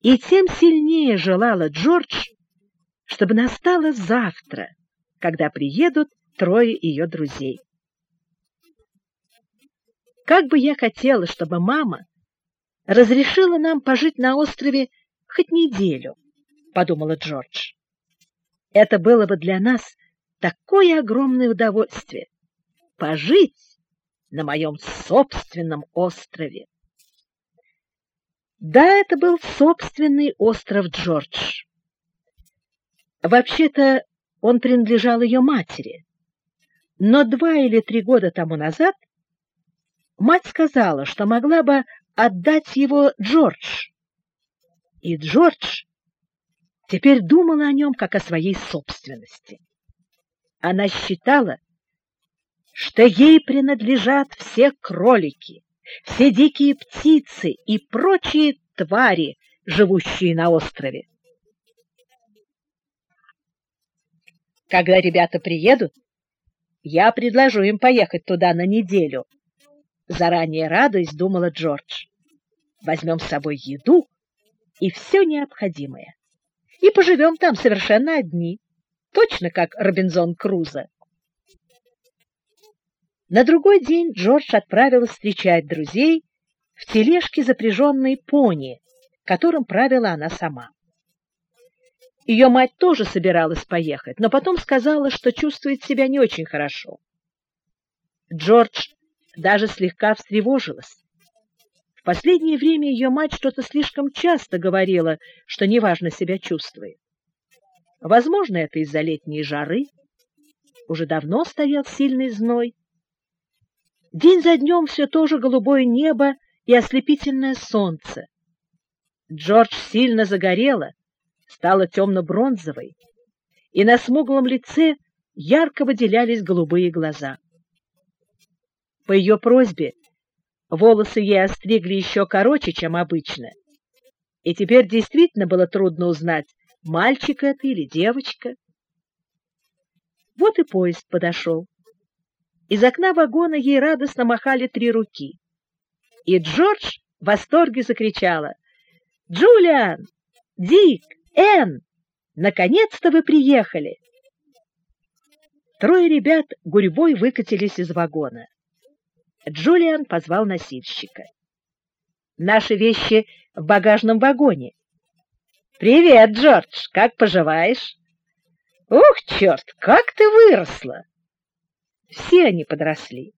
И тем сильнее желала Джордж, чтобы настало завтра, когда приедут трое ее друзей. Как бы я хотела, чтобы мама разрешила нам пожить на острове хоть неделю, подумала Джордж. Это было бы для нас такое огромное удовольствие пожить на моем собственном острове. Да, это был собственный остров Джордж. Вообще-то он принадлежал ее матери. Но два или три года тому назад мать сказала, что могла бы отдать его Джордж. И Джордж теперь думала о нем как о своей собственности. Она считала, что ей принадлежат все кролики, все дикие птицы и прочие твари, живущие на острове. Когда ребята приедут, я предложу им поехать туда на неделю. Заранее радуясь, думала Джордж. Возьмем с собой еду и все необходимое. И поживем там совершенно одни, точно как Робинзон Крузо. На другой день Джордж отправилась встречать друзей в тележке, запряженной пони, которым правила она сама. Ее мать тоже собиралась поехать, но потом сказала, что чувствует себя не очень хорошо. Джордж даже слегка встревожилась. В последнее время ее мать что-то слишком часто говорила, что неважно себя чувствует. Возможно, это из-за летней жары. Уже давно стоял сильный зной, День за днем все то же голубое небо и ослепительное солнце. Джордж сильно загорела, стала темно-бронзовой, и на смуглом лице ярко выделялись голубые глаза. По ее просьбе волосы ей остригли еще короче, чем обычно, и теперь действительно было трудно узнать, мальчик это или девочка. Вот и поезд подошел. Из окна вагона ей радостно махали три руки. И Джордж в восторге закричала. «Джулиан! Дик! Энн! Наконец-то вы приехали!» Трое ребят гурьбой выкатились из вагона. Джулиан позвал носильщика. «Наши вещи в багажном вагоне». «Привет, Джордж! Как поживаешь?» «Ух, черт, как ты выросла!» Все они подросли.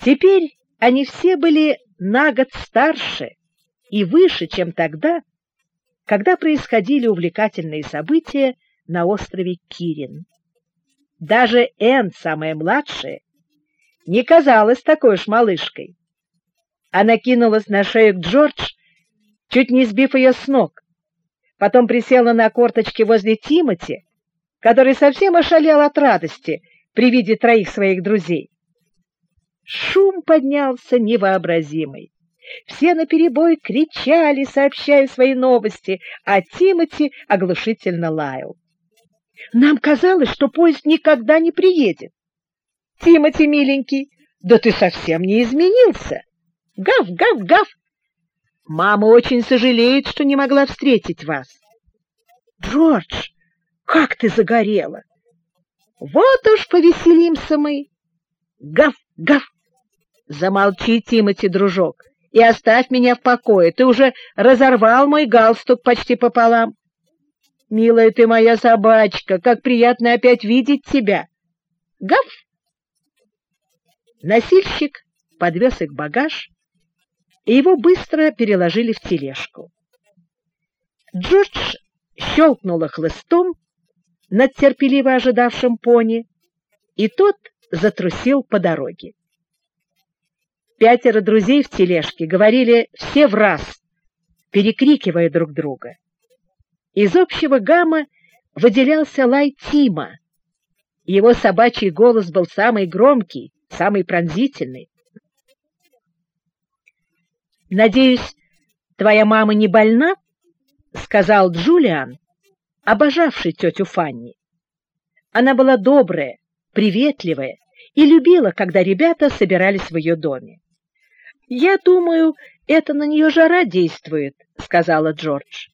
Теперь они все были на год старше и выше, чем тогда, когда происходили увлекательные события на острове Кирин. Даже Энн, самая младшая, не казалась такой уж малышкой. Она кинулась на шею к Джордж, чуть не сбив ее с ног. Потом присела на корточки возле Тимоти, который совсем ошалел от радости при виде троих своих друзей. Шум поднялся невообразимый. Все наперебой кричали, сообщая свои новости, а Тимати оглушительно лаял. Нам казалось, что поезд никогда не приедет. Тимати, миленький, да ты совсем не изменился. Гав, гав, гав. Мама очень сожалеет, что не могла встретить вас. Джордж, как ты загорела! Вот уж повеселимся мы. Гав, гав. Замолчи, Тимати, дружок, и оставь меня в покое. Ты уже разорвал мой галстук почти пополам. Милая ты моя собачка, как приятно опять видеть тебя. Гав. Носильщик подвез их багаж, и его быстро переложили в тележку. Джордж щелкнула хлыстом, над терпеливо ожидавшим пони, и тот затрусил по дороге. Пятеро друзей в тележке говорили все в раз, перекрикивая друг друга. Из общего гамма выделялся лай Тима. Его собачий голос был самый громкий, самый пронзительный. «Надеюсь, твоя мама не больна?» — сказал Джулиан, обожавший тетю Фанни. Она была добрая, приветливая и любила, когда ребята собирались в ее доме. Я думаю, Это на нее жара действует, сказала Джордж.